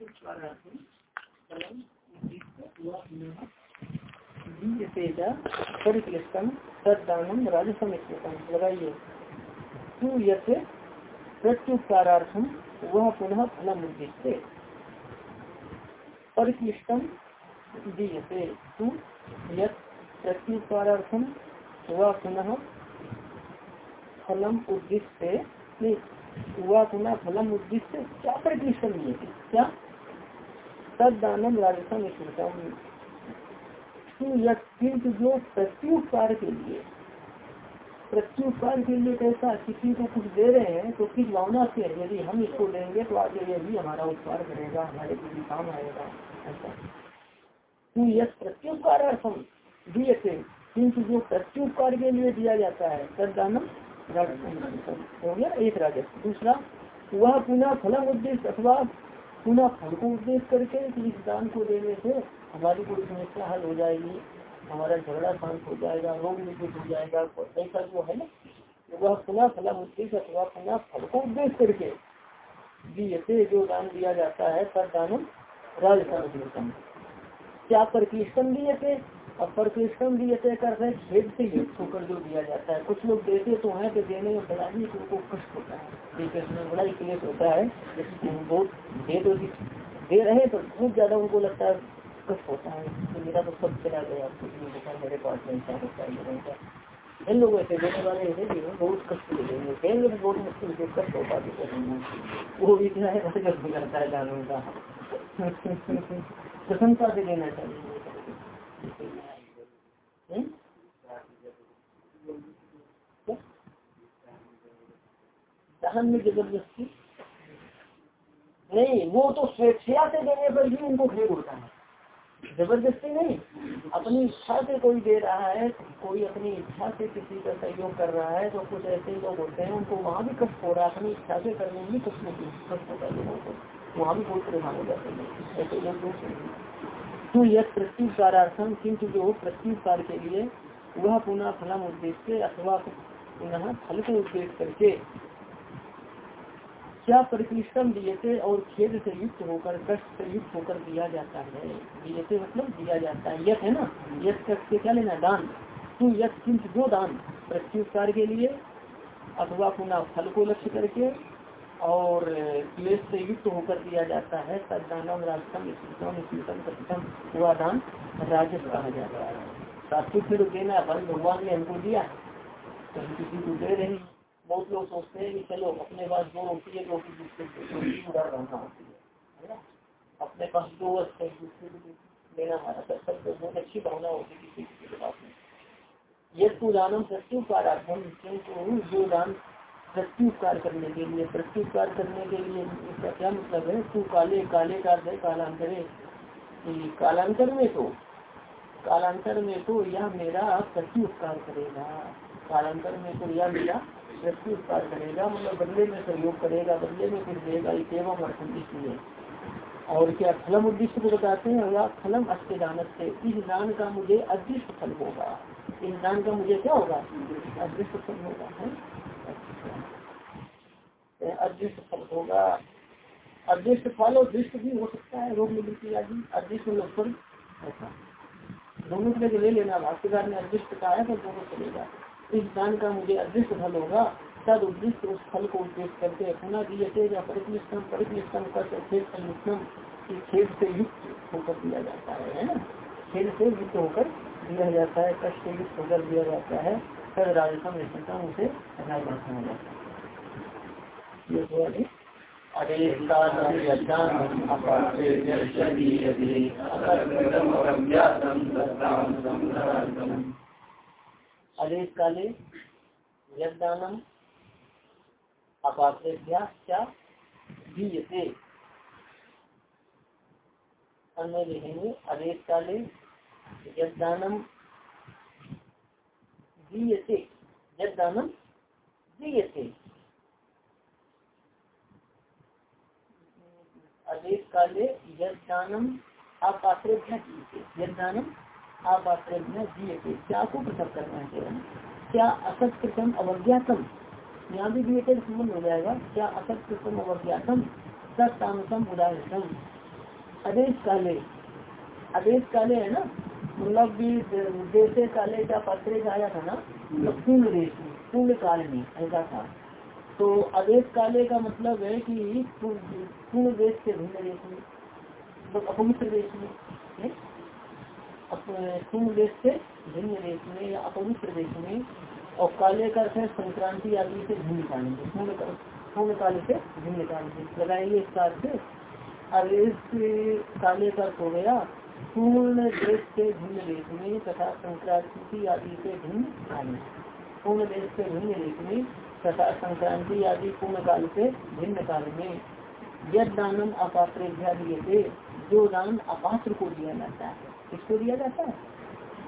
तू प्रत्युपकारार्थम वह पुनः फलम परिक्लिष्टम दीयते तू प्रत्युपकारार्थम वह पुनः फलम उद्देश्य हुआ पुनः फलम क्या परिक्लिष्टम क्या तदानम राजसम स्मृतम किंतु जो प्रत्युपकार के लिए प्रत्युपकार के लिए कैसा किसी को कुछ दे रहे हैं तो किस भावना से यदि हम इसको देंगे तो आगे ये भी हमारा उपकार करेगा हमारे लिए काम आएगा, ऐसा। तू प्रत्युपकार दिए थे, किंतु जो प्रत्युपकार के लिए दिया जाता है तदानम हो गया, एक राजस्व दूसरा, वह पुनः फलम उद्देश्य अथवा पुनः फल को उपदेश करके इस दान को देने से हमारी कोई समस्या हल हो जाएगी, हमारा झगड़ा शांत हो जाएगा, रोग निवृत्त हो जाएगा ऐसा जो है ना वह पुनः फलम उद्देश्य अथवा पुनः फल को उपदेश करके दिए जो दान दिया जाता है पर दानम राजस्थान क्या प्रतिष्ठन दिए थे और प्रकृष्टम दिए कर खेद से युक्त होकर जो दिया जाता है। कुछ लोग देते तो हैं तो देने में बड़ा ही उनको कष्ट होता है। बड़ा ही क्लेश होता है। बहुत दे तो दे रहे तो बहुत ज़्यादा उनको लगता है कष्ट होता है। तो मेरा तो सब चला गया। कुछ मेरे पास नहीं क्या होता है इन लोग ऐसे देने वाले हैं बहुत कष्ट लेंगे देंगे तो बहुत मुश्किल से कष्ट होता है। वो भी क्या है हो जाता है कानून का। प्रसन्नता से देना चाहिए। दान में ज़बरदस्ती? नहीं, वो तो स्वेच्छा से देने पर भी उनको खेद होता है। ज़बरदस्ती नहीं, अपनी इच्छा से कोई दे रहा है, कोई अपनी इच्छा से किसी का सहयोग कर रहा है तो कुछ ऐसे लोग होते हैं, उनको वहाँ भी कष्ट हो रहा है, अपनी इच्छा से करने में भी कष्ट नहीं कष्ट होता है लोगों को, वहाँ भी बहुत परेशान हो जाते हैं। ऐसे लोग दूसरे तो यह प्रत्युपकारार्थम किंतु जो प्रत्युपकार के लिए वह पुनः फलम उद्देश्य अथवा पुनः फल को उद्देश्य करके क्या परिकृष्टम दिए और खेद से युक्त होकर, कष्ट से युक्त होकर दिया जाता है? दिए मतलब दिया जाता है। यथ है ना? यथ कष्ट से क्या लेना दान। तू यथ किंच दो दान प्रत्युपकार के लिए अथवा पुनः फल को लक्ष्य करके और क्लेश से युक्त होकर दिया जाता है तद दानम राजस्थम स्मृतम हुआ दान राजस्व कहा जाता है। सात्विक फिर देना फल भगवान ने हमको दिया। तो हम किसी को दे रहे बहुत लोग सोचते हैं कि चलो, अपने पास दो रोटी है, रोटी दूसरे उधार रहना होती है? अपने पास दो वस्तु है दूसरे को लेना हमारा कर्तव्य बहुत अच्छी भावना होती है किसी के पास में। यह तू दानम प्रत्युपकारार्थम किंतु जो दान प्रत्युपकार करने के लिए प्रत्युपकार करने के लिए इसका क्या मतलब है? तू काले काले का कालांतरे। कालांतर में तो कालांतर में तो यह मेरा प्रत्युपकार करेगा। कालांतर में तो यह मेरा प्रत्युपकार करेगा मतलब बदले में सहयोग करेगा, बदले में कुछ देगा एवं अर्थम इसलिए। और क्या फलम उद्देश्य को बताते हैं? या फलम अस्त दान से इस दान का मुझे अदृष्ट फल होगा। इस दान का मुझे क्या होगा? अदृष्ट फल होगा, है? अदृष्ट फल होगा। अदृष्ट फल और दृष्ट भी हो सकता है, रोग निवृत्ति आदि अदृष्ट फल ऐसा दोनों के ले लेना, भाष्यकार ने अदृष्ट कहा है तो दोनों चलेगा इस दान का मुझे अदृष्ट फल होगा, तद उद्देश्य उस फल को उद्देश्य करते पुनः दिए या परिक्लिष्टम परिक्लिष्टम कर खेल से युक्त होकर दिया जाता है खेल से युक्त होकर दिया जाता है, कष्ट युक्त होकर दिया जाता है, तद राजस्थान उसे राजस्थान हो जाता है। ये काले यदानम अपात्रेभ्या दीयते अन्य लिखेंगे आदेश काले यदानम दीयते यदानम दीयते आदेश काले यदानम अपात्रेभ्या दीयते। यदानम आप आश्रय क्या को पृथक करना है क्या असत्कृतम अवज्ञातम यहाँ भी दिए संबंध हो जाएगा। क्या असत्कृतम अवज्ञातम सत्तामसम उदाहरण आदेश काले आदेश काले है ना? मतलब भी देशे काले का पत्रे आया था ना? पूर्ण देश में पूर्ण काल में ऐसा था। तो आदेश काले का मतलब है कि पूर्ण देश से भिन्न देश में तो अपवित्र देश में पूर्ण देश से भिन्न देश में या अपवित्र देश में, और काले का अर्थ है संक्रांति आदि से भिन्न काल पूर्ण काल से भिन्न काल में। लगाएँगे इसका अर्थ। आदेश काले का हो गया पूर्ण देश से भिन्न देश में तथा संक्रांति आदि से भिन्न काल पूर्ण देश से भिन्न देश में तथा संक्रांति आदि पूर्ण काल से भिन्न काल में यद दानम अपात्र दिए जो दान अपात्र को दिया जाता है, किसको दिया जाता है?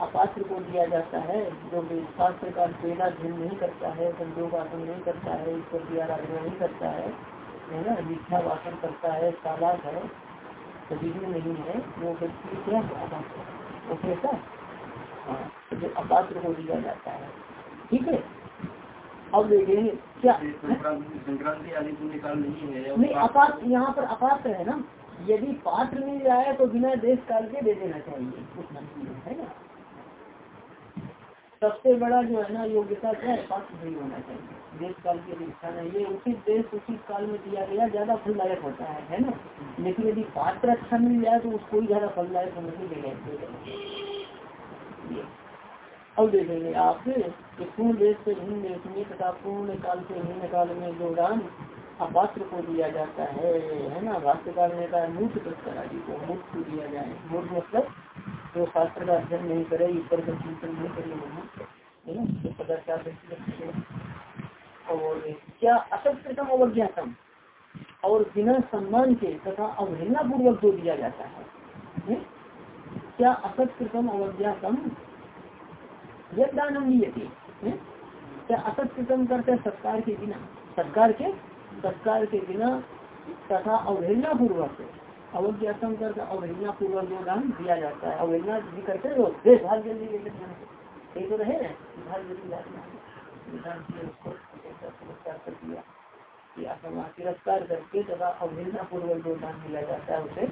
अपात्र को दिया जाता है, जो शास्त्र का भिन्न नहीं करता है संजोग आसन नहीं करता है, ईश्वर की आराधना नहीं करता है है ना? मिथ्या वासन करता है, सालाक है, सभी नहीं है, वो व्यक्ति क्या कैसा हाँ तो जो अपात्र को दिया जाता है। ठीक है? अब देखेंगे क्या? संक्रांति आदि नहीं है नहीं अपात्र यहाँ पर अपात्र है ना? यदि पात्र मिल जाए तो बिना देश काल के दे देना चाहिए। है ना? सबसे बड़ा जो है ना योग्यता क्या है? पात्र नहीं होना चाहिए। देश काल की अपेक्षा में ये उचित देश उचित काल में दिया गया ज़्यादा फलदायक होता है है ना? लेकिन यदि पात्र अच्छा मिल जाए तो उसको ही ज़्यादा फलदायक समझ नहीं देगा अब देखेंगे आप पूर्ण देश से भिन्न देश में तथा पूर्ण काल से भिन्न काल में जो दान अपात्र को दिया जाता है है ना? भाष्यकाल ने कहा मूर्ख आदि को मूर्ख को दिया जाए। मूर्ख मतलब जो शास्त्र का अध्ययन नहीं करे, ईश्वर का चिंतन नहीं करे, है ना? तो पदार्थ और क्या असत्यतम अवज्ञातम और बिना सम्मान के तथा अवहेलना पूर्वक जो दिया जाता हुँ? क्या असत्यतम अवज्ञातम यद दानम क्या असत्कृतम करते सत्कार के बिना. सत्कार के? सत्कार के बिना तथा अवहेलना पूर्वक अवज्ञातम करके अवहेलना पूर्वक जो दान दिया जाता है. अवहेलना भी करते हो भाग जल्दी तो रहे भाग जल्दी तिरस्कार करके तथा अवहेलना पूर्वक जो दान दिया जाता है, उसे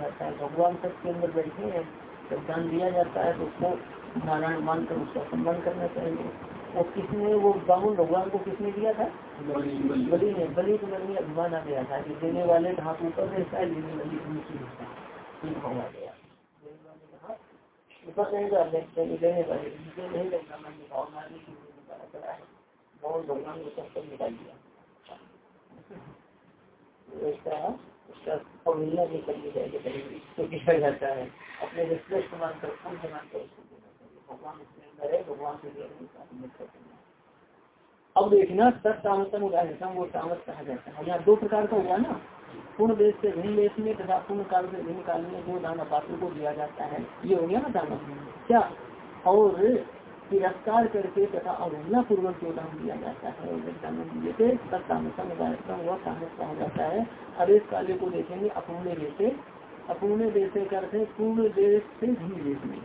जाता है. भगवान सबके अंदर बैठे हैं जब दान दिया जाता है तो उसको नारायण मानकर उसका सम्मान करना चाहिए। और किसने वो बामुन भगवान को किसने दिया था? बलि ने, बलि को बलि अभिमान आ गया था कि देने वाले हाथ ऊपर रहता लेने नीचे रहता है। नहीं देने वाले नहीं मन की है को दिया। ऐसा उसका तो अपने जो श्रेष्ठ मानकर पूर्ण मानकर भगवान अब देखना सत सामर्थन उदाहरण वो सामर्थ कहा जाता है। यहाँ दो प्रकार का हुआ ना। पूर्ण देश से भिन्न देश में तथा पूर्ण काल से भिन्न काल में जो दान पात्र को दिया जाता है। ये हो गया ना दान क्या? और तिरस्कार करके तथा अवहेलना पूर्वक जो दान दिया जाता है। वह सामस कहा जाता है। आदेश काले को देखेंगे, अपूर्ण देशे अपूर्ण देश करते पूर्ण देश से भिन्न देश में।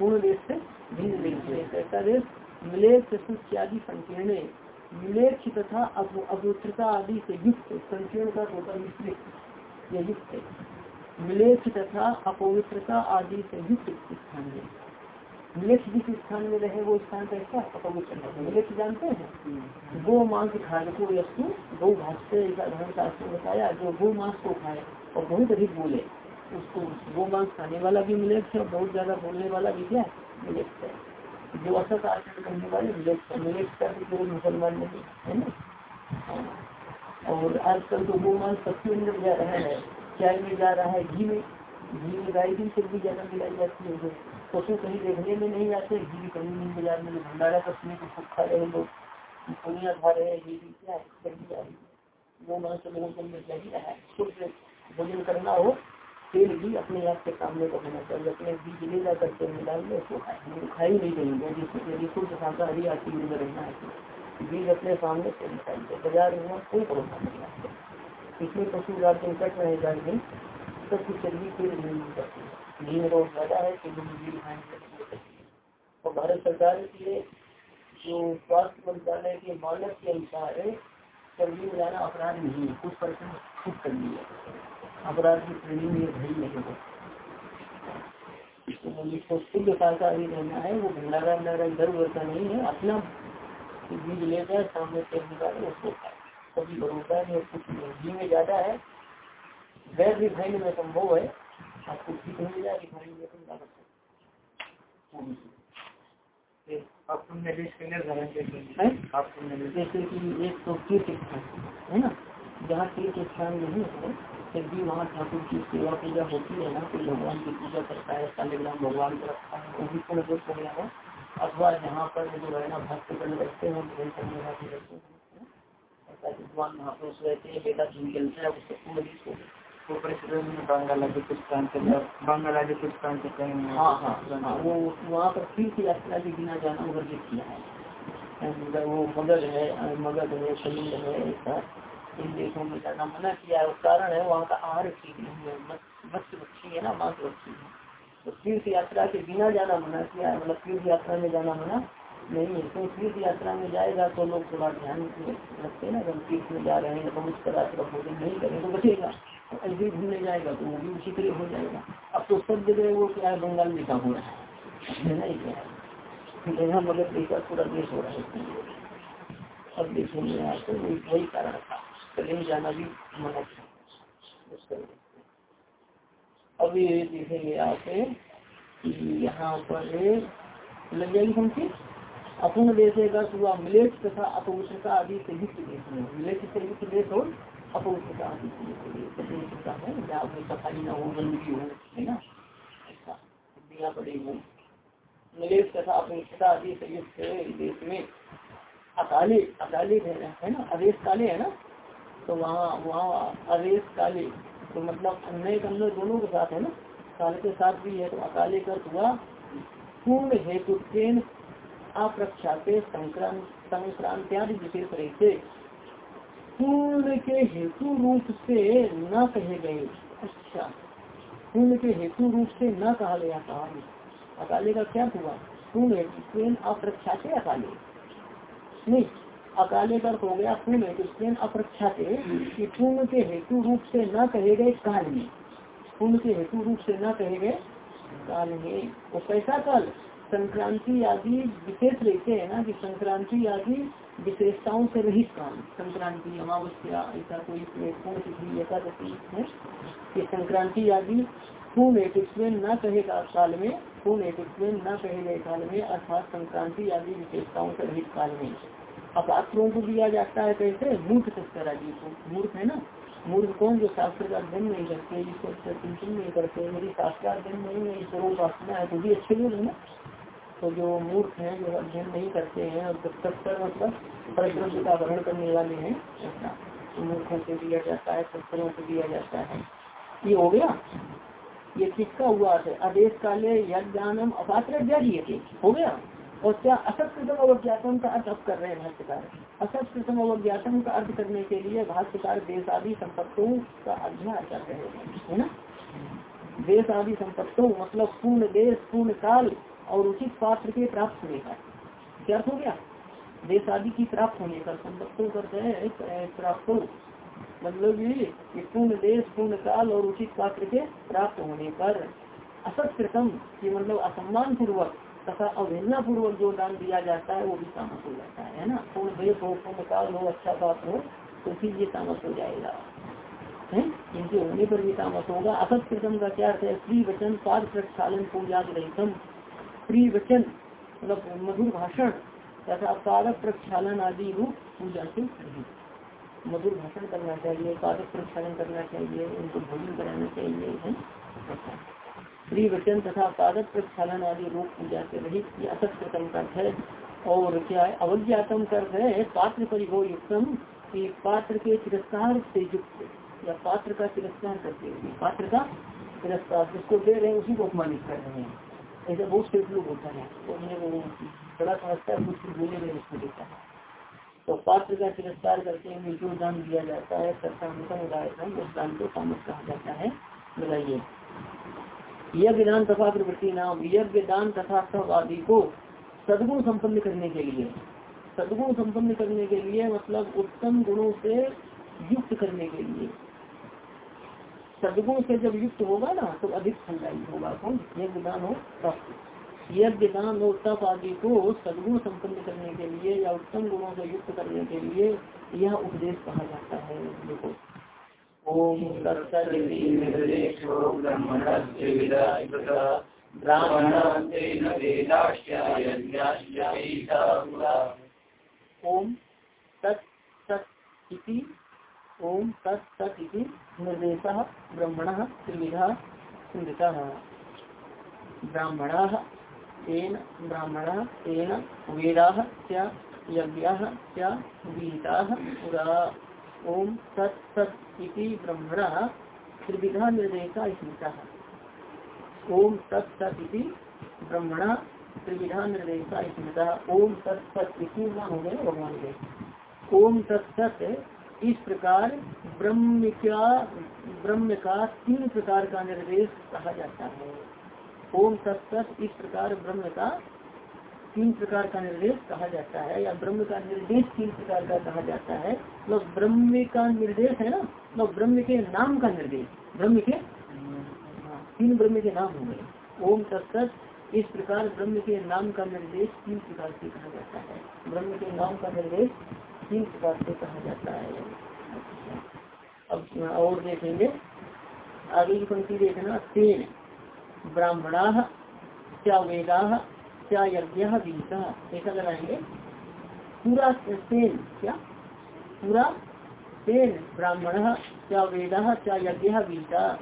पूर्ण देश से भिन्न देश में ऐसा देश मिलेक्ष इत्यादि संकीर्ण मिलेक्ष तथा अभूत्रता आदि से युक्त संकीर्ण का होता मिश्रित या युक्त मिलेक्ष तथा अपवित्रता आदि से युक्त स्थान है। मिलेक्ष जिस स्थान में रहे वो स्थान कैसा अपवित्र मिलेक्ष जानते हैं? गो मांस खाने को यस्तु गौ भाष्य धर्म शास्त्र बताया जो गो मांस को खाए और बहुत अधिक बोले। उसको वो मांस खाने वाला भी मिलेक्ष है बहुत ज़्यादा बोलने वाला भी क्या मिलेक्ष है जो असत आचरण करने वाले मिलेक्ष है मिलेक्ष का भी केवल मुसलमान नहीं है ना? हाँ। और आजकल तो गो मांस सबके अंदर जा रहा है, चाय में जा रहा है, घी में। घी में गाय की सब्ज़ी ज़्यादा मिलाई जाती है पशु कहीं देखने में नहीं आते, घी की कमी नहीं बाज़ार में भंडारा कसने को खूब खा रहे लोग दुनिया खा रहे हैं घी क्या है वो मांस लोगों को मिल चाहिए है शुद्ध भोजन करना हो तेल भी अपने आप के सामने को होना चाहिए, अपने बीज ले जा करके मिला लो उसको खाई नहीं करेंगे यदि शुद्ध शाकाहारी आती में रहना है। बीज अपने सामने से निकालिए बाज़ार में कोई भरोसा नहीं आता इसमें पशु रात कट रहे जाएँगे सबकी चर्बी तेल नहीं करती घी रोग ज़्यादा है तो भारत सरकार के जो स्वास्थ्य मंत्रालय के मानक के अनुसार स्वर्गीय में जाना अपराध नहीं है। कुछ परसेंट खुद कर लिया अपराध की श्रेणी में भई नहीं है। तो जिसको शुद्ध शाकाहारी रहना है वो भंडारा भंडारा उधर का नहीं है अपना बीज लेकर सामने से निकाले उसको खाए कभी भरोसा नहीं कुछ नहीं में ज़्यादा है। गैर रिफाइंड में संभव है आपको ठीक मिल जाए रिफाइंड में तुम ज़्यादा जैसे कि एक तो स्थान है ना? जहाँ तीर्थ स्थान नहीं है फिर भी वहाँ ठाकुर की सेवा पूजा होती है ना कोई भगवान की पूजा करता है शालिग्राम भगवान को रखता है वो भी पूर्ण रूप हो गया है। अथवा यहाँ पर जो है ना भक्त कर रहते हैं भजन करने वाले रहते हैं ऐसा विद्वान महापुरुष रहते हैं बेटा झूम चलता है उससे पूर्ण रूप हो गया बांग्ला के कुछ प्रांत बांग्ला के कुछ प्रांत हाँ। हाँ वो वहाँ पर तीर्थ यात्रा के बिना जाना वर्जित किया है। वो मगध है मगध है कलिंग है इन देशों में जाना मना किया है। कारण है वहाँ का आहार ठीक नहीं है मत्स्य बच्ची है ना, मांस बच्ची है। तो तीर्थ यात्रा के बिना जाना मना किया है। मतलब तीर्थ यात्रा में जाना मना नहीं है। तो तीर्थ यात्रा में जाएगा तो लोग थोड़ा ध्यान रखते हैं ना। तीर्थ में जा रहे हैं तो उस तरह का भोजन नहीं करें तो बचेगा। ऐसे ही घूमने जाएगा तो वो भी उसी तरह हो जाएगा। अब तो सब जगह वो क्या है, बंगाल का हो रहा है। नहीं क्या है? यहाँ मगर देखा पूरा देश हो रहा है। अब देखेंगे यहाँ तो वही कारण था। कहीं जाना भी मना अब ये देखेंगे आप यहाँ पर लग जाएगी हमसे अपूर्ण देश का हुआ मिलेट तथा अपवित्रता आदि से युक्त देश में मिलेट से युक्त देश और अपवित्रता आदि अपवित्रता जहाँ में सफ़ाई न हो, गंदगी हो, है ना? ऐसा। दिया पड़े मिलेट तथा अपवित्रता आदि से युक्त देश में अकाले अकाले है ना? अवेश काले है ना? तो वहाँ वहाँ अवेश काले तो मतलब अन्य कन्नड़ दोनों के साथ है ना? काल के साथ भी है तो अकाले कर हुआ पूर्ण हेतु अप्रख्याते संक्रांत्यादि विशेष रहते पूर्ण के हेतु रूप से न कहे गए। अच्छा पूर्ण के हेतु रूप से न कहा गया कहा अकाले का क्या हुआ? पूर्ण हेतु अप्रख्याते अकाले। नहीं अकाले का हो गया पूर्ण हेतु अप्रख्याते कि पूर्ण के हेतु रूप से न कहे गए काल में। पूर्ण के हेतु रूप से न कहे गए काल में। वो कैसा काल? संक्रांति आदि विशेष रहते हैं ना कि संक्रांति आदि विशेषताओं से रहित काम संक्रांति, अमावस्या, ऐसा कोई पूर्ण तिथि, एकादशी है कि संक्रांति आदि पूर्ण एटिक्समेंट न कहेगा काल में पूर्ण एटिक्समेंट न कहे गए काल में, अर्थात संक्रांति आदि विशेषताओं से रहित काल में। अपात्रों को दिया जाता है कैसे? मूर्ख तस्कर आदि को मूर्ख है ना? मूर्ख कौन जो शास्त्र का अध्ययन नहीं करते ईश्वर चिंतन नहीं करते, मेरी शास्त्र का अध्ययन नहीं है ईश्वरों उपासना है तो भी अच्छे लोग है ना? तो जो मूर्ख हैं, जो अध्ययन नहीं करते हैं, और तत्पर मतलब परिश्रम का ग्रहण करने वाले हैं तो मूर्खों से दिया जाता है तत्परों से दिया जाता है। ये हो गया? ये किसका हुआ? आदेश काले यज्ञानम अपात्र हो गया? और क्या असत्कृतम अवज्ञातम का अर्थ अब कर रहे हैं भाष्यकार? असत्कृतम अवज्ञातम का अर्थ करने के लिए भाष्यकार देश आदि संपत्तों का अध्ययन कर रहे हैं, है ना? देश आदि संपत्तों मतलब पूर्ण देश, पूर्ण काल और उचित पात्र के प्राप्त होने का। क्या अर्थ हो गया? देश आदि की प्राप्त होने का, संपत्तों करते हैं प्राप्त मतलब ये पूर्ण देश, पूर्ण काल और उचित पात्र के प्राप्त होने पर असत्कृतम की मतलब असम्मान पूर्वक तथा अवहेलना पूर्वक जो दान दिया जाता है, वो भी तामस हो जाता है ना? पूर्ण देश हो पूर्ण काल हो अच्छा पात्र हो तो फिर ये तामस हो जाएगा। है? इनके होने पर भी तामस होगा। असत्कृतम का क्या है? श्री वचन पाद प्रक्षालन पूजा रहितम। प्रिय वचन मतलब मधुर भाषण तथा पादक प्रक्षालन आदि रूप पूजा से मधुर भाषण करना चाहिए पादक प्रक्षालन करना चाहिए, उनको भोजन कराना चाहिए, है? प्रिय वचन तथा पादक प्रक्षालन आदि रूप पूजा से रहित असत्कृतम अर्थ है। और क्या है? अवज्ञातम कर है। पात्र परिभव युक्तम की पात्र के तिरस्कार से युक्त या पात्र का तिरस्कार करते हुए, पात्र का तिरस्कार जिसको दे रहे हैं, उसी को अपमानित कर रहे हैं। ऐसा बहुत से लोग होता है। तो उन्हें वो बड़ा समझता है कुछ बोले में उसको देता है तो पात्र का तिरस्कार करते हुए जो दान दिया जाता है दान को सामस कहा जाता है। बताइए। यज्ञ दान तथा प्रवृत्ति नाम यज्ञ दान तथा सब आदि को सदगुण संपन्न करने के लिए, सदगुण संपन्न करने के लिए मतलब उत्तम गुणों से युक्त करने के लिए। सदगुण से जब युक्त होगा ना तो अधिक फलदायी होगा। कौन? यज्ञ दान हो तप यज्ञ दान और तप आदि को सदगुण संपन्न करने के लिए या उत्तम गुणों से युक्त करने के लिए यह उपदेश कहा जाता है। देखो ओम ओम इति ओम इति निर्देश। ब्रह्मण त्रिविधा ब्राह्मणा तेन ब्राह्मणा तेन वेदाः यज्ञाः पुरा। ओम इति ब्रह्मणः त्रिविधा निर्देशा स्मृतः ओम ब्रह्मणः त्रिविधा निर्देशा स्मृतः ओम हो गए भगवान के। ओम तत् तत् इस प्रकार ब्रह्म का ब्रह्म का तीन प्रकार का निर्देश कहा जाता है। ओम तत्त इस प्रकार ब्रह्म का तीन प्रकार का निर्देश कहा जाता है, या ब्रह्म का निर्देश तीन प्रकार का कहा जाता है। मतलब ब्रह्म का निर्देश है ना? तो ब्रह्म के नाम का निर्देश। ब्रह्म के तीन ब्रह्म के नाम हो गए। ओम तत्त इस प्रकार ब्रह्म के नाम का निर्देश तीन प्रकार से कहा जाता है। ब्रह्म के नाम का निर्देश तीन प्रकार से कहा जाता है। अब और देखेंगे। की पंक्ति देखना। तीन, ब्राह्मणा, क्या वेदा यज्ञ बीता ऐसा लगाएँगे पूरा सेन, क्या? पूरा सेन, ब्राह्मण, क्या वेदा, क्या यज्ञ बीता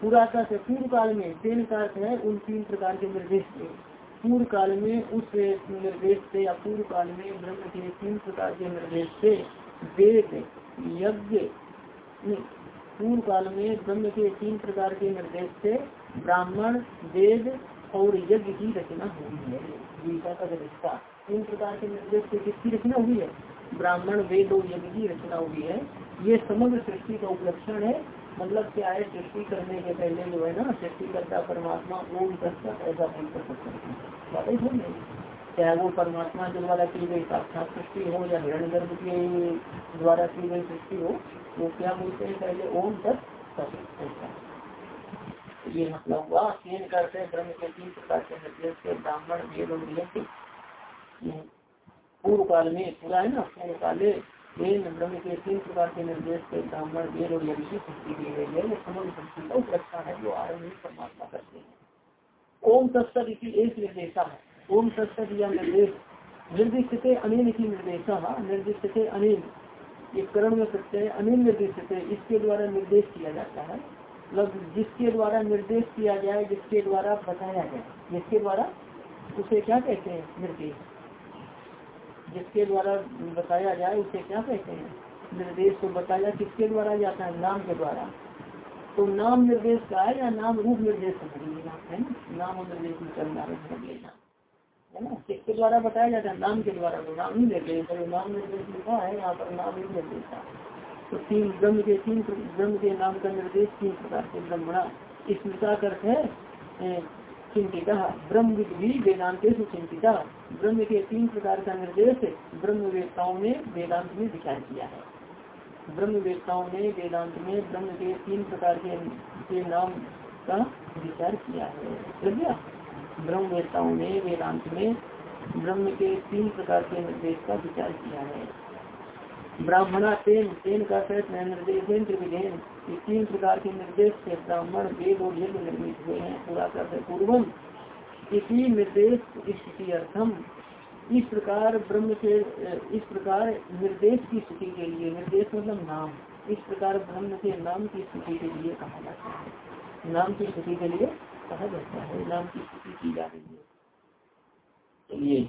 पूरा का पूर्व काल में, सेन का अर्थ है, उन तीन प्रकार के निर्देश से पूर्व काल में, उस निर्देश से या पूर्व काल में, ब्रह्म के तीन प्रकार के निर्देश से वेद, यज्ञ पूर्व काल में ब्रह्म के तीन प्रकार के निर्देश से ब्राह्मण, वेद और यज्ञ की रचना हुई है। गीता का रिश्ता, तीन प्रकार के निर्देश से किसकी रचना हुई है? ब्राह्मण, वेद और यज्ञ की रचना हुई है। ये समग्र सृष्टि का उपलक्षण है। मतलब क्या है? सृष्टि करने के पहले जो है ना सृष्टि करता परमात्मा ओम करता ऐसा बोल कर सकते हैं। चाहे वो परमात्मा के द्वारा की गई साक्षात सृष्टि हो या हिरण गर्भ के द्वारा की गई सृष्टि हो, वो क्या बोलते हैं? पहले ओम तक ऐसा ये मतलब हुआ तीन करते ब्रह्म के तीन प्रकार के निर्देश ब्राह्मण और। पूर्व काल में पूरा है ना, पूर्व काले वेद ब्रह्म के तीन प्रकार के निर्देश के ब्राह्मण वेद और की की गई है। ये समग्र उपलक्षा है जो आरंभ परमात्मा करते हैं। ओम तत्सत इसी एक निर्देशा है। ओम तत्सत या निर्देश निर्दिष्ट थे अनिल की निर्देशा निर्दिष्ट थे अनिल ये करण में प्रत्यय अनिल निर्दिष्ट थे इसके द्वारा निर्देश किया जाता है। मतलब जिसके द्वारा निर्देश किया जाए जिसके द्वारा बताया जाए जिसके द्वारा उसे क्या कहते हैं निर्देश? जिसके द्वारा बताया जाए उसे क्या कहते हैं निर्देश? को बताया किसके द्वारा जाता है? नाम के द्वारा। तो नाम निर्देश का है या नाम रूप निर्देश लेना है? नाम और निर्देश में चलना है? ना? किसके द्वारा बताया जाता है? नाम के द्वारा। तो नाम ही निर्देश नाम निर्देश लिखा है? यहाँ पर नाम ही निर्देश है। तो तीन ब्रह्म के तीन ब्रह्म के नाम का निर्देश तीन प्रकार के ब्रह्मणा स्मृता अर्थ है चिंतिता ब्रह्म भी वेदांत चिंतिता। ब्रह्म के तीन प्रकार का निर्देश ब्रह्म वेदताओं ने वेदांत में विचार किया है। ब्रह्म वेदताओं ने वेदांत में ब्रह्म के तीन प्रकार के, के नाम का विचार किया है। ब्रह्म वेदताओं ने वेदांत में ब्रह्म के तीन प्रकार के निर्देश का विचार किया है। ब्राह्मणा तेन तेन का निर्देश त्रिविधेन तीन प्रकार के निर्देश से ब्राह्मण वेद और यज्ञ निर्मित हुए हैं, पूरा कर पूर्वम। इसी निर्देश, स्थिति अर्थम, इस प्रकार ब्रह्म के इस प्रकार निर्देश की स्थिति के लिए, निर्देश मतलब नाम, इस प्रकार ब्रह्म के नाम की स्थिति के लिए कहा जाता है। नाम की स्थिति के लिए कहा जाता है, नाम की स्थिति की जा रही है। चलिए।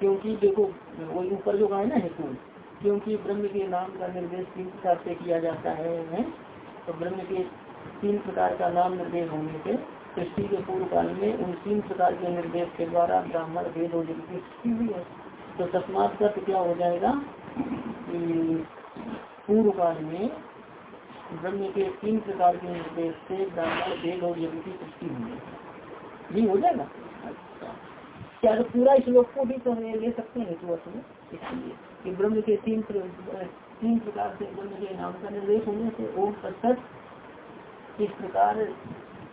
क्योंकि देखो वो ऊपर जो कहा है ना हेतु क्योंकि ब्रह्म के नाम का निर्देश तीन प्रकार से किया जाता है, है? तो ब्रह्म के तीन प्रकार का नाम निर्देश होने से सृष्टि के पूर्व काल में उन तीन प्रकार के निर्देश के द्वारा ब्राह्मण भेद हो सृष्टि हुई है तो तस्मात का क्या हो जाएगा? पूर्व काल में ब्रह्म के तीन प्रकार के निर्देश से ब्राह्मण भेद और यज्ञ की सृष्टि हुई है ये हो जाएगा? अच्छा। क्या तो पूरा श्लोक को भी तो ले सकते हैं तो इसलिए कि ब्रह्म के तीन तीन प्रकार से ब्रह्म के नाम का निर्देश होने से ओम सत्सत इस प्रकार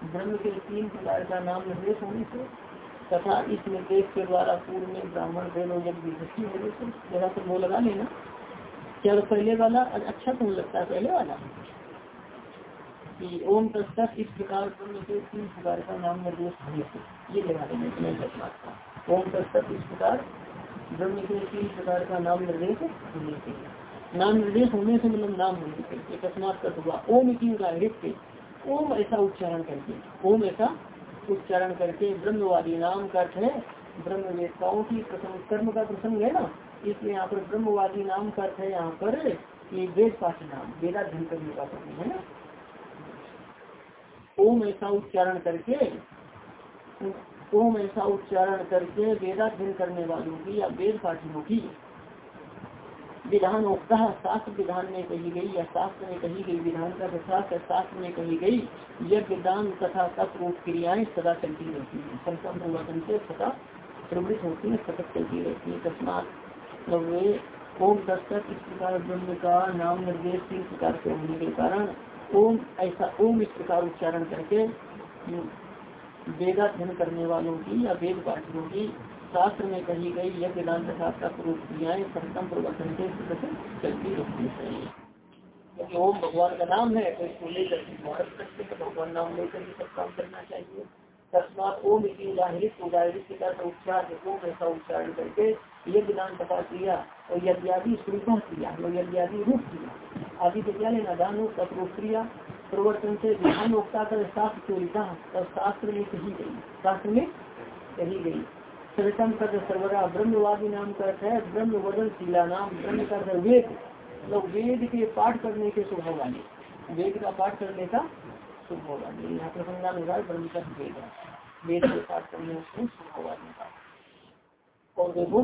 ब्रह्म के तीन प्रकार का नाम निर्देश होने से, तथा इस निर्देश के द्वारा पूर्व में ब्राह्मण जब विभक्ति होने से, जरा तो वो लगा लेना क्या पहले वाला अच्छा तो लगता है पहले वाला। कि ओम तत्त इस प्रकार ब्रह्म के तीन प्रकार का नाम निर्देश होने से, ये लगा देना ओम तत्त इस प्रकार ब्रह्म के तीन प्रकार का नाम निर्देश होने से नाम निर्देश होने से मतलब नाम होने से अकस्मात कर हुआ। ओम की हृत्य ओम ऐसा उच्चारण करके, ओम ऐसा उच्चारण करके ब्रह्मवादी नाम का अर्थ है ब्रह्म वेदताओं की कर्म का प्रसंग है ना? इसलिए यहाँ पर ब्रह्मवादी नाम का अर्थ है यहाँ पर वेद पाठ नाम वेदाध्यन करने का प्रसंग है ना? ओम ऐसा उच्चारण करके ओम ऐसा उच्चारण करके वेदाध्यन करने वालों की या वेद पाठियों की विधान उक्ता शास्त्र विधान में कही गई या शास्त्र में कही गई विधान का शास्त्र शास्त्र में कही गई यज्ञ दान तथा तप रूप क्रियाएँ सदा चलती रहती है। संक्रम परिवर्तन से सदा प्रवृत्त होती है, सतत चलती रहती है। तस्मात ओम दस्तक इस प्रकार ब्रह्म का नाम निर्देश तीन प्रकार से होने के कारण ओम ऐसा ओम इस प्रकार उच्चारण करके वेदाध्यन करने वालों की या वेद पाठियों की शास्त्र में कही गई यज्ञ दान तथा रूप क्रियाएँ संतम प्रवर्तन से चलती रहती है। क्योंकि ओम भगवान का नाम है तो इसको लेकर भारत करते तो भगवान नाम लेकर ही सब काम करना चाहिए। तस्मात ओम इसी उदाहरित उदाहरित के तरह उच्चार ओम ऐसा उच्चारण करके यज्ञ दान तथा क्रिया और यज्ञादि स्वरूप क्रिया, और यज्ञादि रूप क्रिया। आदि तो क्या लेना दान तत्रूप क्रिया प्रवर्तन से ध्यान उगता कर शास्त्र चोरिता और शास्त्र में कही गई, शास्त्र में कही गई। सवितम पद सर्वरा ब्रह्मवादी नाम का अर्थ है ब्रह्म वदन शीला नाम, ब्रह्म का वेद लोग वेद के पाठ करने के स्वभाव वाले। वेद का पाठ करने का स्वभाव वाले। यहाँ प्रसंगा में ब्रह्म का वेद है। वेद के पाठ करने से स्वभाव वाले का और देखो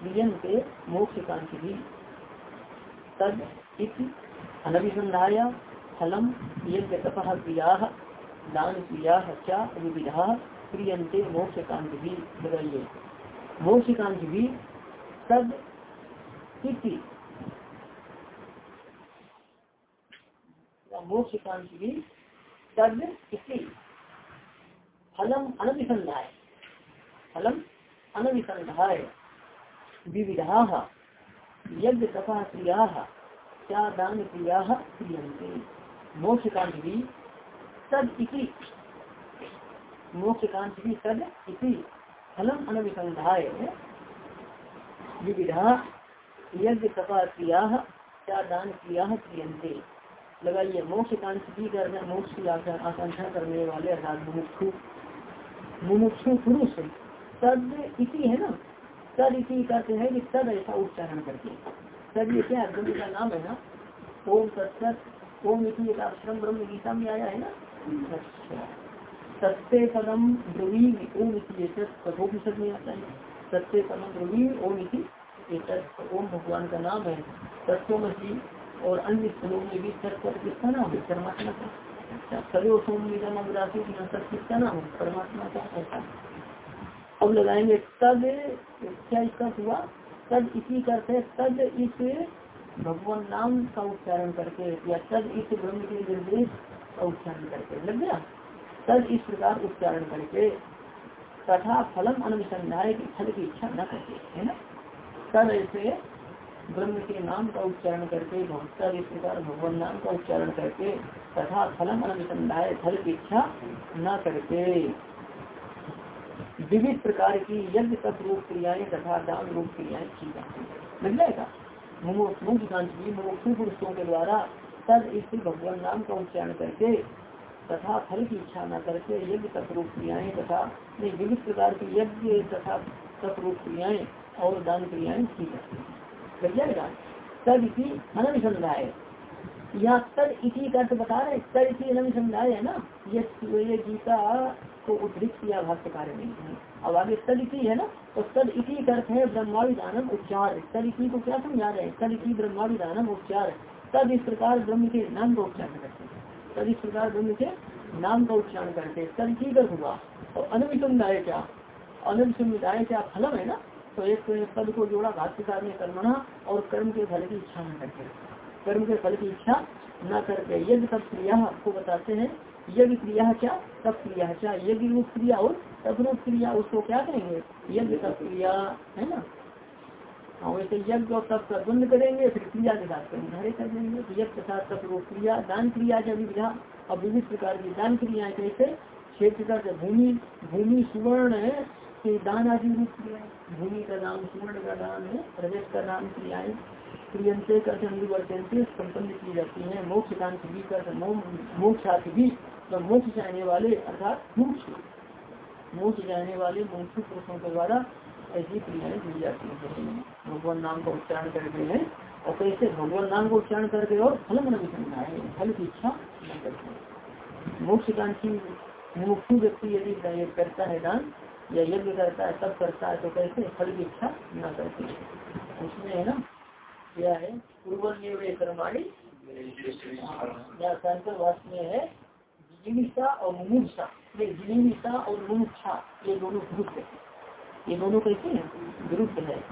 क्रियंते मोक्ष कांति तद इति अनभिसंध्याया फलम तपह क्रिया, दान क्रिया क्या विविधा क्रियंते मोक्ष कांति बताइए मोक्षकांत भी तद इति। मोक्षकांत भी तद इति। फलम अनभिसंधाय। फलम अनभिसंधाय। विविधा यज्ञ तथा क्रिया क्या दान क्रिया क्रियंते मोक्षकांत भी तद इति। मोक्षकांत भी तद इति। फलम अनविसंधाय विविधा यज्ञ तपा क्रिया क्या दान क्रिया क्रियंते लगाइए मोक्ष कांक्ष की करने मोक्ष की आकांक्षा करने वाले अर्थात मुमुक्षु। मुमुक्षु पुरुष। तद इति है ना? तद इसी कहते हैं कि तद ऐसा उच्चारण करके तद ये क्या ब्रह्म का नाम है ना? ओम तत्त ओम इति एक आश्रम ब्रह्म गीता में आया है ना? अच्छा। सत्य पदम ध्रुवी ओम इसी कठोपनिषद में आता है। सत्य पदम ध्रुवी ओम इति ओम भगवान का नाम है तत्वमसी और अन्य स्थलों में भी सत पद किसका नाम है? परमात्मा का। अच्छा सदैव सोम निगम अग्रासी सत किसका नाम है? परमात्मा का। ऐसा अब लगाएँगे तद क्या इसका हुआ? तद इसी करते तद इस भगवान नाम का उच्चारण करके, या तद इस ब्रह्म के निर्देश का उच्चारण करके, लग गया? तद इस प्रकार उच्चारण करके, तथा फलम अनुसंधाय फल की इच्छा न करके है ना? तद ऐसे ब्रह्म के नाम का उच्चारण करके भगवता इस प्रकार भगवान नाम का उच्चारण करके, तथा फलम अनुसंधाय, फल की इच्छा न करके विविध प्रकार की यज्ञ तप रूप क्रियाएँ तथा दान रूप क्रियाएँ की जाती है। पुरुषों के द्वारा तद इस भगवान नाम का उच्चारण करके तथा फल की इच्छा न करके यज्ञ तप रूप क्रियाएँ तथा विविध प्रकार की यज्ञ तथा तप रूप क्रियाएँ और दान क्रियाएँ की जाती है। लग जाएगा? तद इसी अनभिसंध्याय यहाँ तद इसी का बता रहे तद इसी अनभिसंध्याय है ना? ये ये गीता को उद्धृत किया भाष्यकार ने। अब आगे तद इसी है ना? तो तद इसी अर्थ है ब्रह्माविधानम उपचार तद इसी को क्या समझा रहे हैं? तद इसी ब्रह्माविधानम उपचार तद इस प्रकार ब्रह्म के नाम का उच्चारण करते तद इस प्रकार ब्रह्म के नाम का उच्चारण करते तद इसी कर हुआ। और अनविसंध्याय क्या? अनविसंध्याय क्या फलम है ना? तो एक पद को जोड़ा भाष्यकार ने कर्मणा और कर्म के फल की इच्छा न करके कर्म के फल की इच्छा न करके यज्ञ तब क्रिया आपको बताते हैं। यज्ञ क्रिया क्या? तब क्रिया क्या यज्ञ रूप क्रिया और तब रूप क्रिया, उसको क्या कहेंगे? यज्ञ तब क्रिया, है ना? हाँ वैसे यज्ञ और तप का द्वंद करेंगे, फिर क्रिया के साथ निर्धारित कर देंगे तो यज्ञ तथा तप रूप क्रिया, दान क्रिया का विधा और विविध प्रकार की दान क्रियाएँ कैसे? क्षेत्र का भूमि भूमि सुवर्ण है कि दान आदि रूप क्रिया भूमि का दान सुवर्ण का दान है रजत का दान क्रियाएँ। क्रियंते कर अनुवर्तनते संपन्न की जाती है। मोक्ष दान भी कर मोक्ष भी तो मोक्ष जाने वाले, अर्थात मोक्ष मोक्ष जाने वाले मोक्ष पुरुषों के द्वारा ऐसी क्रियाएँ दी जाती है। भगवान नाम का उच्चारण करते हैं, और कैसे? भगवान नाम को उच्चारण करके और फल मन भी समझना है। फल की इच्छा न करते मोक्ष दान की व्यक्ति यदि करता है दान, या यज्ञ करता है तब करता है तो कैसे? फल की इच्छा न करते उसमें है ना क्या है। में है और मुमुक्षा। और मुमुक्षा, ये दोनों ग्रुप है। ये दोनों कैसे ग्रुप है।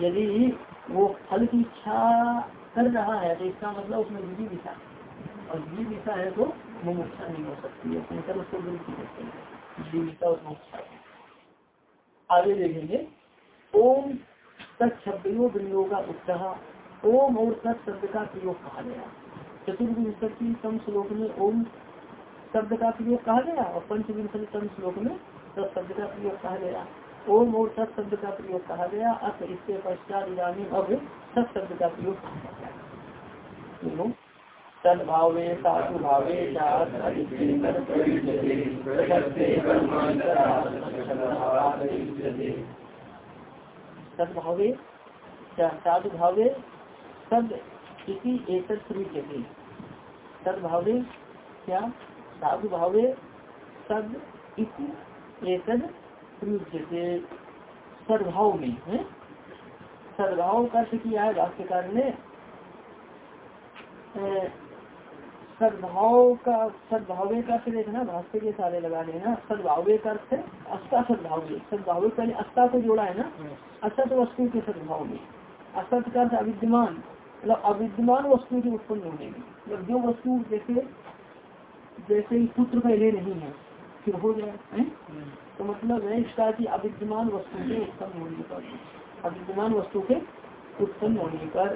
यदि वो फल की इच्छा कर रहा है तो इसका मतलब उसमें विधि दिशा और विधि दिशा है तो मुमुक्षा नहीं हो सकती है। शंकर उसको ग्रुप कहते हैं। जीविका और मुमुक्षा। आगे देखेंगे। ओम तक तत्शब्दों बिंदुओं का उत्साह ओम और सत शब्द का प्रयोग कहा गया। चतुर्विंशति तम श्लोक में ओम शब्द का प्रयोग कहा गया और पंचविंशति तम श्लोक में सत शब्द का प्रयोग कहा गया। ओम और सत शब्द का प्रयोग कहा गया अब इसके पश्चात इधानी अब सत शब्द का प्रयोग कहा गया। सद्भावे साधु भावे सद्भावे साधु भावे सद इसी एक सद्भावे क्या? साधु भावे एक प्रयुज्यते सद्भाव में है? सद्भाव का किया है भाष्यकार ने। सद्भाव का सद्भावे का अर्थ देखना भाष्य के सारे लगा लेना। सद्भावे का अर्थ है अस्ता सद्भावे। सद्भावे पहले अस्ता को जोड़ा है ना? असत वस्तु के सद्भाव में। असत का अर्थ अविद्यमान। मतलब अविद्यमान वस्तु की उत्पन्न होने मतलब जो वस्तु जैसे जैसे ही पुत्र पहले नहीं है, फिर हो जाए? तो मतलब है इसका की अविद्यमान वस्तु के उत्पन्न होने पर अविद्यमान वस्तु के उत्पन्न होने पर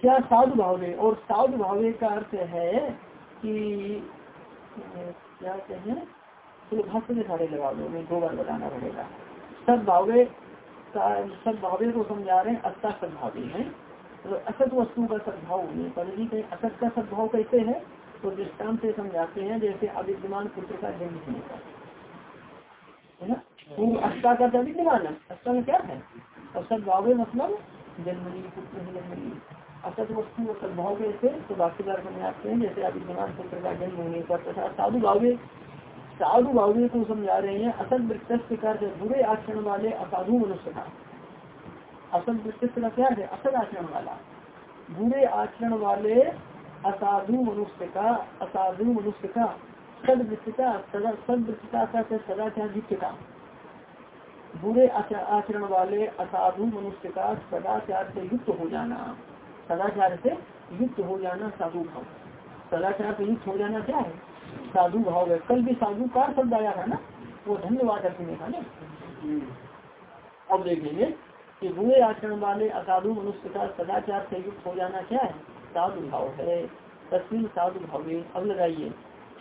क्या साधु भावे और साधु भावे का अर्थ है कि, क्या कहें चलो भाष्य में सारे लगा दो दो बार बताना पड़ेगा। सदभावे सदभावे को समझा रहे हैं, अस्ता सदभावी है। तो असत वस्तु का सद्भाव होने पर यदि कहीं असत का सद्भाव कैसे है तो दृष्टान से समझाते हैं, जैसे अविद्यमान पुत्र का जन्म होने का है ना? पूर्व अस्ता का अविद्यमान है। अस्ता में क्या है? और सदभावे मतलब जन्मनी, पुत्र ही जन्मनी। असत वस्तु और सद्भाव कैसे तो भाष्यकार समझाते हैं, जैसे अभिमान पुत्र का जन्म होने पर तथा साधु भावे साधु भावे को समझा रहे हैं असत वृत्त का बुरे आचरण वाले असाधु मनुष्य का। असत वृत्त का क्या है? असत आचरण वाला। बुरे आचरण वाले असाधु मनुष्य का, असाधु मनुष्य का सदवृत्ता सदा सदवृत्ता का का। बुरे आचरण वाले असाधु मनुष्य का सदाचार से युक्त हो जाना। सदाचार से युक्त हो जाना साधु भाव। सदाचार से युक्त हो जाना क्या है? साधु भाव है। कल भी साधु का शब्द आया था ना, वो धन्यवाद अर्थ था ना? अब देखेंगे कि बुरे आचरण वाले असाधु मनुष्य का सदाचार से युक्त हो जाना क्या है? साधु भाव है। तस्वीर साधु भाव अब लगाइए।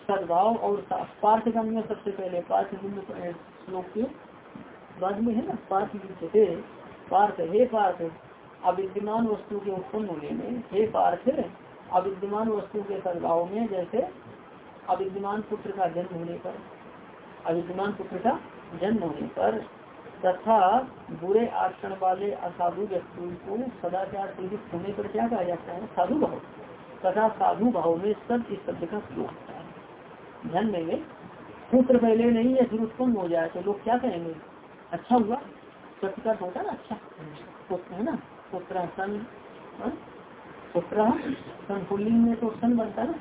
सद्भाव और पार्थ का में सबसे पहले। पार्थ श्लोक के बाद में है ना? पार्थ थे पार्थ, हे पार्थ, अविद्यमान वस्तु के उत्पन्न होने में, हे पार्थ, अविद्यमान वस्तु के सद्भाव में जैसे अविद्यमान पुत्र का जन्म होने पर, अविद्यमान पुत्र का जन्म होने पर, तथा बुरे आचरण वाले असाधु व्यक्ति को सदाचार पीड़ित होने पर क्या कहा जाता है? साधु भाव। तथा साधु भाव में सब इस शब्द का प्रयोग होता है। ध्यान देंगे पुत्र पहले नहीं है, फिर उत्पन्न हो जाए तो लोग क्या कहेंगे? अच्छा हुआ। सत्य का होता ना अच्छा। पुत्र है ना, पुत्र सन हाँ? पुत्र सन पुलिंग में तो सन बनता ना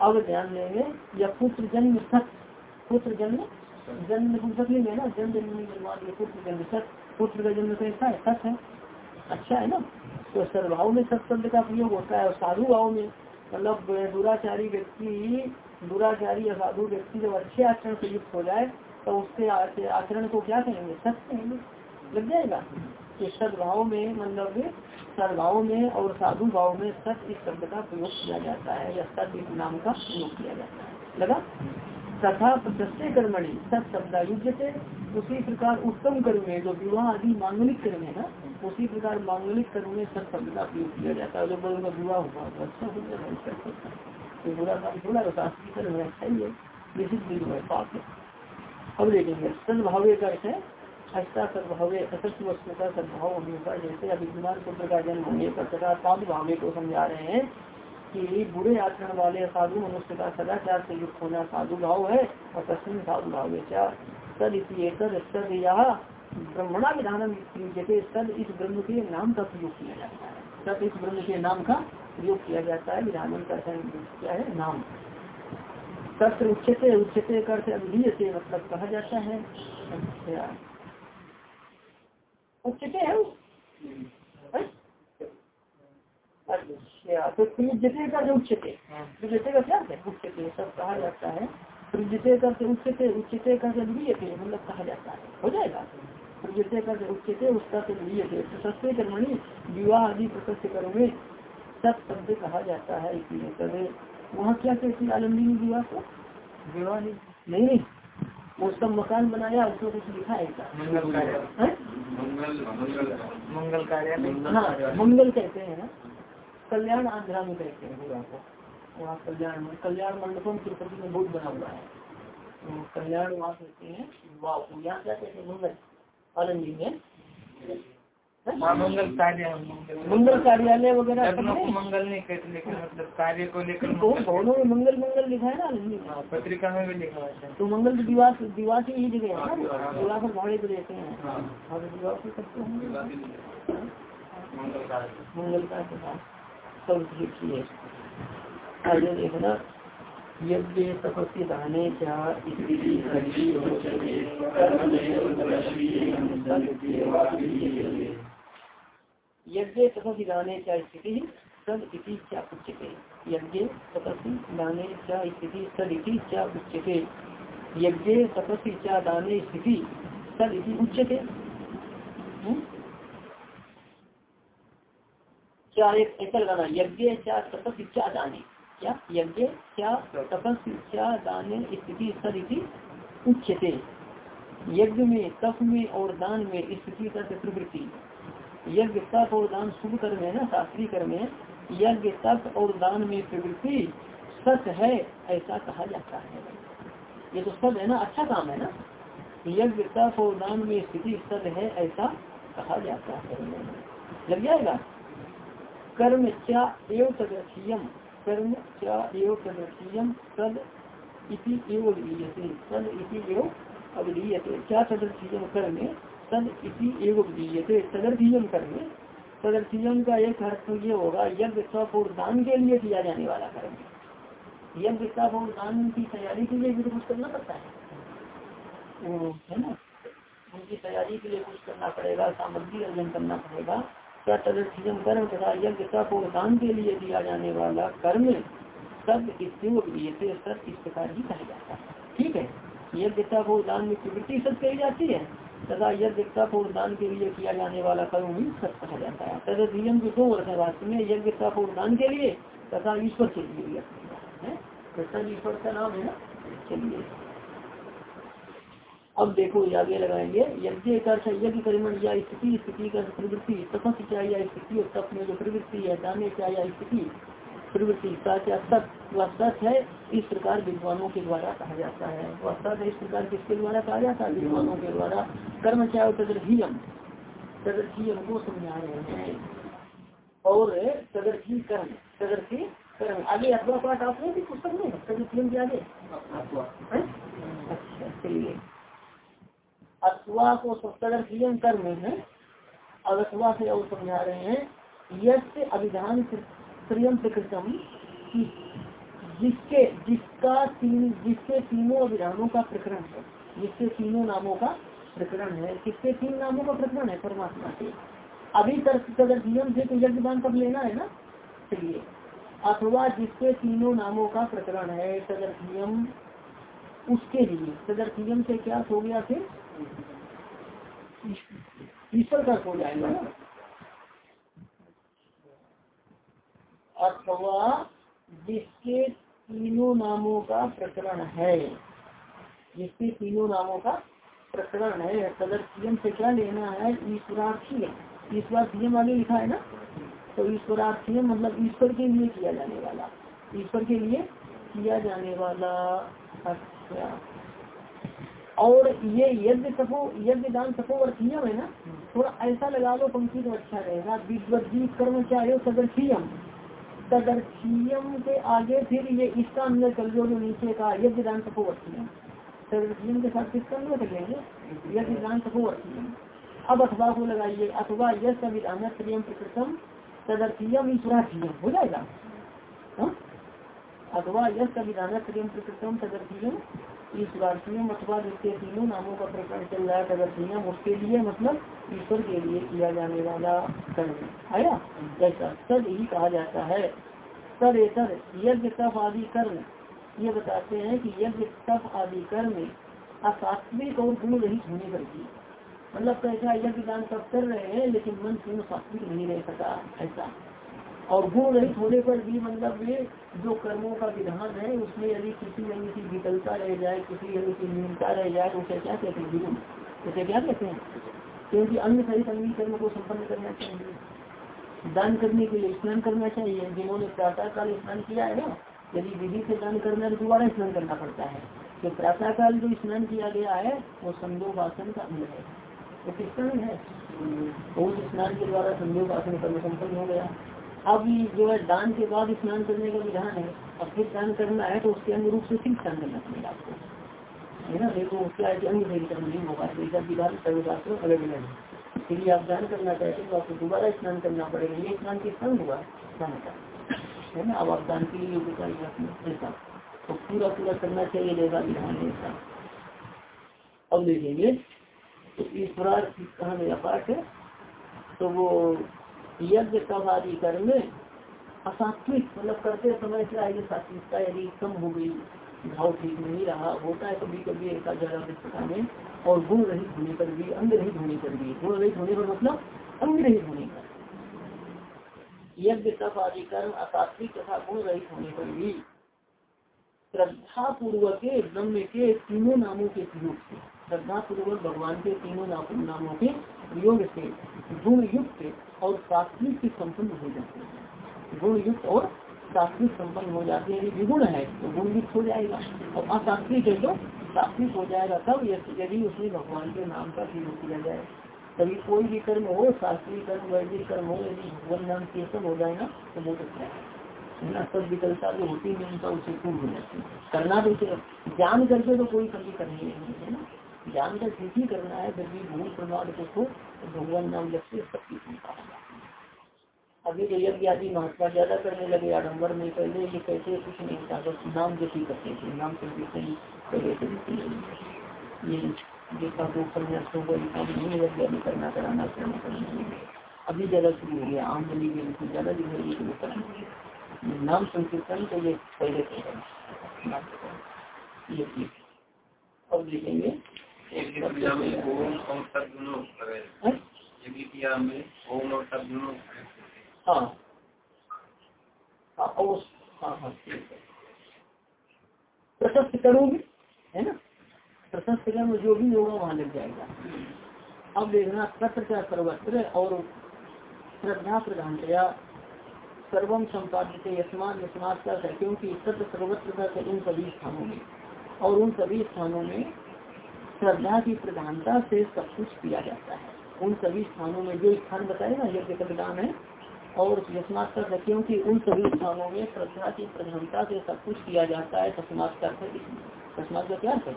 अब ध्यान देंगे, या पुत्र जन्म सत पुत्र जन्म जन्म पुस्तक है ना, जन्म जन्म पुत्र जन्म सत पुत्र का जन्म कैसा है सत है? अच्छा है ना? तो सर्वभाव में सत्शब्द का प्रयोग होता है, और साधु भाव में मतलब दुराचारी व्यक्ति, दुराचारी या साधु व्यक्ति जब अच्छे आचरण से युक्त हो जाए तो उसके आचरण को क्या कहेंगे? सत्य कहेंगे लग जाएगा? कि सदभाव में मतलब सदभाव में और साधु भाव में सत इस शब्द का प्रयोग किया जाता है या सत्य इस नाम का प्रयोग किया जाता है। लगा? तथा प्रशस्ते कर्मणि, सत शब्दायुज से उसी प्रकार उत्तम कर्म में जो विवाह आदि मांगलिक कर्म है ना, उसी प्रकार मांगलिक कर्म में सत शब्द का प्रयोग किया जाता है। जब उनका विवाह होगा तो अच्छा हो जाएगा तो बुरा काम थोड़ा तो शास्त्रीय कर्म है अच्छा ही है विशिष्ट है, पाप है। अब देखेंगे, सद्भाव का अर्थ है अच्छा सद्भावे असत्य वस्तु का सद्भाव पर जैसे अभिमान पुत्र का जन्म होने पर तथा साधु भावे को समझा रहे हैं कि बुरे आचरण वाले साधु मनुष्य का सदाचार से युक्त होना साधु भाव है और तस्वीर साधु भाव सद सद सद यह ब्रह्मणा विधान जैसे सद इस ब्रह्म के नाम का प्रयोग किया जाता है। सद इस ब्रह्म के नाम का प्रयोग किया जाता है विधान का क्या है, नाम। तत्र उच्चते उच्चते करते अभिधीय से मतलब कहा जाता है। अच्छा। उच्चते है अच्छा तो प्रयुजते का जो उच्चते प्रयुजते का क्या है? उच्चते सब कहा जाता है। प्रयुजते का से उच्चते उच्चते का से मतलब कहा जाता है। हो जाएगा? प्रयुजते का से उच्चते उसका से अभिधीयते प्रशस्ते कर्मणि विवाह आदि प्रशस्त करोगे। सब शब्द कहा जाता है इसलिए कभी वहाँ क्या कहती आलमदीनी विवाह को? विवाह नहीं नहीं। सब मकान बनाया उसमें कुछ लिखा है मंगल कार्य। हाँ? मंगल कहते हैं ना? कल्याण आंध्रा में कहते हैं को। वहाँ कल्याण कल्याण मंडपम तिरुपति में बहुत बना हुआ है। तो कल्याण वहाँ कहते हैं वाह यहाँ क्या कहते हैं मंगल? आलमदी में? मंगल कार्य मंगल। कार्यालय वगैरह मंगल नहीं कहते लेकिन मतलब कार्य को लेकर भवनों में मंगल मंगल लिखा है ना? हाँ, पत्रिका में भी लिखा है। तो मंगल तो दिवास दिवास ही जगह है ना? दिवास पर भाड़े देते हैं। हाँ, हाँ तो दिवास भी करते हैं। मंगल का सब ठीक है आगे देखना यज्ञ तपस्या दाने क्या यज्ञ तपस्वी दाने क्या स्थिति सद इति क्या उच्चते यज्ञ तपस्वी दाने क्या स्थिति? सद इति क्या उच्चते यज्ञ तपस्वी क्या दाने स्थिति? सद इति उच्चते हम्म? क्या एक ऐसा लगाना यज्ञ क्या तपस्वी क्या दाने? क्या? यज्ञ क्या तपस्वी क्या दाने स्थिति? सद इति उच्चते यज्ञ में, तप में और दान में स्थिति का प्रवृत्ति यज्ञ तप और दान शुभ कर्म है ना, शास्त्रीय कर्म है। यज्ञ तप और दान में प्रवृत्ति सत है, ऐसा कहा जाता है। ये तो सद है ना अच्छा काम है ना। यज्ञ तप और दान में स्थिति सद है, ऐसा कहा जाता है। लग जाएगा? कर्म क्या एव तदर्थीयम, कर्म क्या एव तदर्थीयम सद इति एवं सद इति एवं अवधीयते। क्या तदर्थीयम? कर्म तद इति एवं दीयते तदर्थीयम कर्म तदर्थीयम का एक अर्थ तो ये होगा यज्ञ तप और दान के लिए किया जाने वाला कर्म यज्ञ तप और दान की तैयारी के लिए भी तो कुछ करना पड़ता है। है ना? उनकी तैयारी के लिए कुछ करना पड़ेगा सामग्री अर्जन करना पड़ेगा। क्या तदर्थीयम कर्म तथा यज्ञ तप और दान के लिए दिया जाने वाला कर्म सब सब इस प्रकार ही कहा जाता है। ठीक है? यज्ञ तप और दान में प्रवृत्ति सब कही जाती है। तथा यज्ञ तप और दान के लिए किया जाने वाला कर्म भी सत कहा जाता है। तथा तदर्थीयम के दो वर्ष वास्तव में यज्ञ तप और दान के लिए तथा ईश्वर के लिए भी है। ईश्वर का नाम है ना? चलिए। अब देखो आगे लगाएँगे। यज्ञ का यज्ञ परिमण या स्थिति स्थिति का प्रवृत्ति तपस क्या या स्थिति और तप में जो प्रवृत्ति है, दाने क्या या स्थिति? प्रवृत्ति का क्या सत, वह सत है, इस प्रकार विद्वानों के द्वारा कहा जाता है। वह सत है, इस प्रकार किसके द्वारा कहा जाता है? विद्वानों के द्वारा। कर्म क्या तदर्थियम तदर्थियम को समझा रहे हैं। और तदर्थी कर्म। तदर्थी कर्म। आगे अथवा पाठ आपने भी पुस्तक में तदर्थियम के आगे? अच्छा अथवा को तदर्थीयम कर्म है। अथवा से और समझा रहे हैं। यश अभिधान प्रकृतम जिसके, जिसका तीन, जिसके तीनों अभिधानों का प्रकरण है, जिसके तीनों नामों का प्रकरण है, किसके तीन नामों का प्रकरण है? परमात्मा के। अभी तदर्थीयम से तो यज्ञदान कब लेना है ना? चलिए। अथवा जिसके तीनों नामों का प्रकरण है तदर्थीयम उसके लिए। तदर्थीयम से क्या हो गया फिर? ईश्वर का हो जाएगा ना? अथवा जिसके तीनों नामों का प्रकरण है। जिसके तीनों नामों का प्रकरण है। तदर्थीयम से क्या लेना है? ईश्वरार्थी ईश्वरार्थीयम आगे लिखा है ना? तो ईश्वरार्थीयम मतलब ईश्वर के लिए किया जाने वाला। ईश्वर के लिए किया जाने वाला। अच्छा। और ये यज्ञ तपो, यज्ञ दान तपो अर्थीयम है ना? थोड़ा ऐसा लगा लो पंक्ति तो अच्छा रहेगा। विद्वद्वीप कर्म चाहे तदर्थीयम तदर्थीयम के आगे फिर ये इसका अंदर कर लो जो नीचे का यज्ञ दान तपो है। तदर्थीयम के साथ किसका अंदर कर लेंगे यज्ञ दान तपो है। अब अथवा को लगाइए, अथवा संविधान प्रियम प्रकृतम तदर्थीयम ईश्वरार्थीयम हो जाएगा? अथवा यश प्रियम प्रकृतम तदर्थीयम ईश्वरार्थीयम अथवा जिसके तीनों नामों का प्रकरण चल रहा है तदर्थीयम उसके लिए मतलब ईश्वर के लिए किया जाने वाला कर्म आया? ऐसा सद ही कहा जाता है। सद एतर यज्ञ तप आदि कर्म। ये बताते हैं कि यज्ञ तप आदि कर्म असात्विक और गुण रहित होने पर भी। मतलब कैसा यज्ञ दान तप कर रहे हैं, लेकिन मन पूर्ण सात्विक नहीं रह सका, ऐसा। और गुण रहित होने पर भी मतलब ये जो कर्मों का विधान है, उसमें यदि किसी अंग की विकलता रह जाए, किसी अंग की न्यूनता रह जाए तो उसे क्या कहते हैं विगुण उसे क्या कहते हैं? क्योंकि अन्य सहित अंगी कर्म को संपन्न करना चाहिए। दान करने के लिए स्नान करना चाहिए। जिन्होंने प्रातः काल स्नान किया है ना, यदि विधि से दान करना है तो दोबारा स्नान करना पड़ता है। तो प्रातः काल जो स्नान किया गया है, वो संयोग आसन का अंग है। वो अंग है? उस स्नान के द्वारा संयोग आसन कर्म संपन्न हो गया। अब जो है दान के बाद स्नान करने का विधान है अब फिर दान करना है तो उसके अनुरूप से फिर स्नान करना पड़ेगा आपको। है ना? देखो कि अन्य देरी कर्म नहीं होगा जैसा विधान सर्वशास्त्र अलग अलग है। फिर आप दान करना चाहते तो आपको दोबारा स्नान करना पड़ेगा। ये स्नान किस स्नान हुआ दान का। है ना? अब आप दान के लिए योग्यता ऐसा तो पूरा पूरा करना चाहिए जैसा विधान है ऐसा अब देखेंगे तो ईश्वर कहा गया पाठ है तो वो यज्ञ तब आदि कर्म असात्विक मतलब करते समय क्या है सात्विकता, यदि कम हो गई, भाव ठीक नहीं रहा, होता है कभी कभी ऐसा जरा दृष्टता में, और गुण रहित होने पर भी अंग रहित होने पर भी। गुण रहित होने पर मतलब अंग रहित होने पर। यज्ञ तप आदि कर्म असात्विक तथा गुण रहित होने पर भी श्रद्धा पूर्वक ब्रह्म के तीनों नामों के प्रयोग से श्रद्धा पूर्वक भगवान के तीनों नामों के प्रयोग से गुण युक्त और सात्विक से संपन्न हो जाते हैं। गुण युक्त और सात्विक संपन्न हो जाते हैं। यदि गुण है तो गुण युक्त हो जाएगा। और असात्विक है तो सात्विक हो जाएगा। तब यदि उसमें भगवान के नाम का प्रयोग किया जाए कभी कोई भी कर्म हो, शास्त्रीय कर्म, वैदिक कर्म हो, यदि भगवान नाम कीर्तन हो जाए ना तो बहुत अच्छा है। ना? सब विकलता जो होती है उनका उसे पूर्ण हो जाती है। करना तो जान करके तो कोई कभी करनी नहीं है ना? जानकर ठीक ही करना है भी भूल प्रमाद को भगवान नाम लक्ष्य सबकी क्षमता अभी तो यज्ञ आदि महत्व ज़्यादा करने लगे आडम्बर में पहले ये कैसे कुछ नहीं था बस नाम जैसी करते थे नाम संकीर्तन पहले से ये देखा तो उपन्यासों को नहीं यज्ञ करना, कराना, करना करना अभी ज़्यादा शुरू हो गया, आम बनी गई ज़्यादा दिख रही है करना नाम संकीर्तन तो ये पहले से है। ये चीज़ अब देखेंगे करें हाँ हाँ हाँ हाँ है प्रशस्त करोगे है ना प्रशस्त कर्म जो भी होगा वहाँ लग जाएगा अब देखना सत्र का सर्वत्र और श्रद्धा प्रधानतया सर्वम संपादित यशमान यशमात का है क्योंकि सत्य सर्वत्र का इन सभी स्थानों में और उन सभी स्थानों में श्रद्धा की प्रधानता से सब कुछ किया जाता है। उन सभी स्थानों में जो स्थान बताएगा यज्ञ का विधान है, और यशमात का क्योंकि उन सभी स्थानों में श्रद्धा की प्रधानता से सब कुछ किया जाता है। तस्मात का तस्मात का क्या है?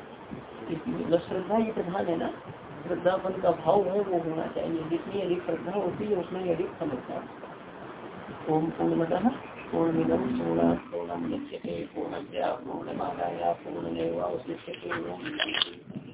जब श्रद्धा ये प्रधान है ना? श्रद्धापन का भाव है, वो होना चाहिए। जितनी अधिक श्रद्धा होती है उतना ही अधिक फल होता है। ओम पूर्ण पूर्णमिदम पूर्ण पूर्णम लिख्यते पूर्णस्या पूर्णमादाया, पूर्णमेवा उच्यते ओम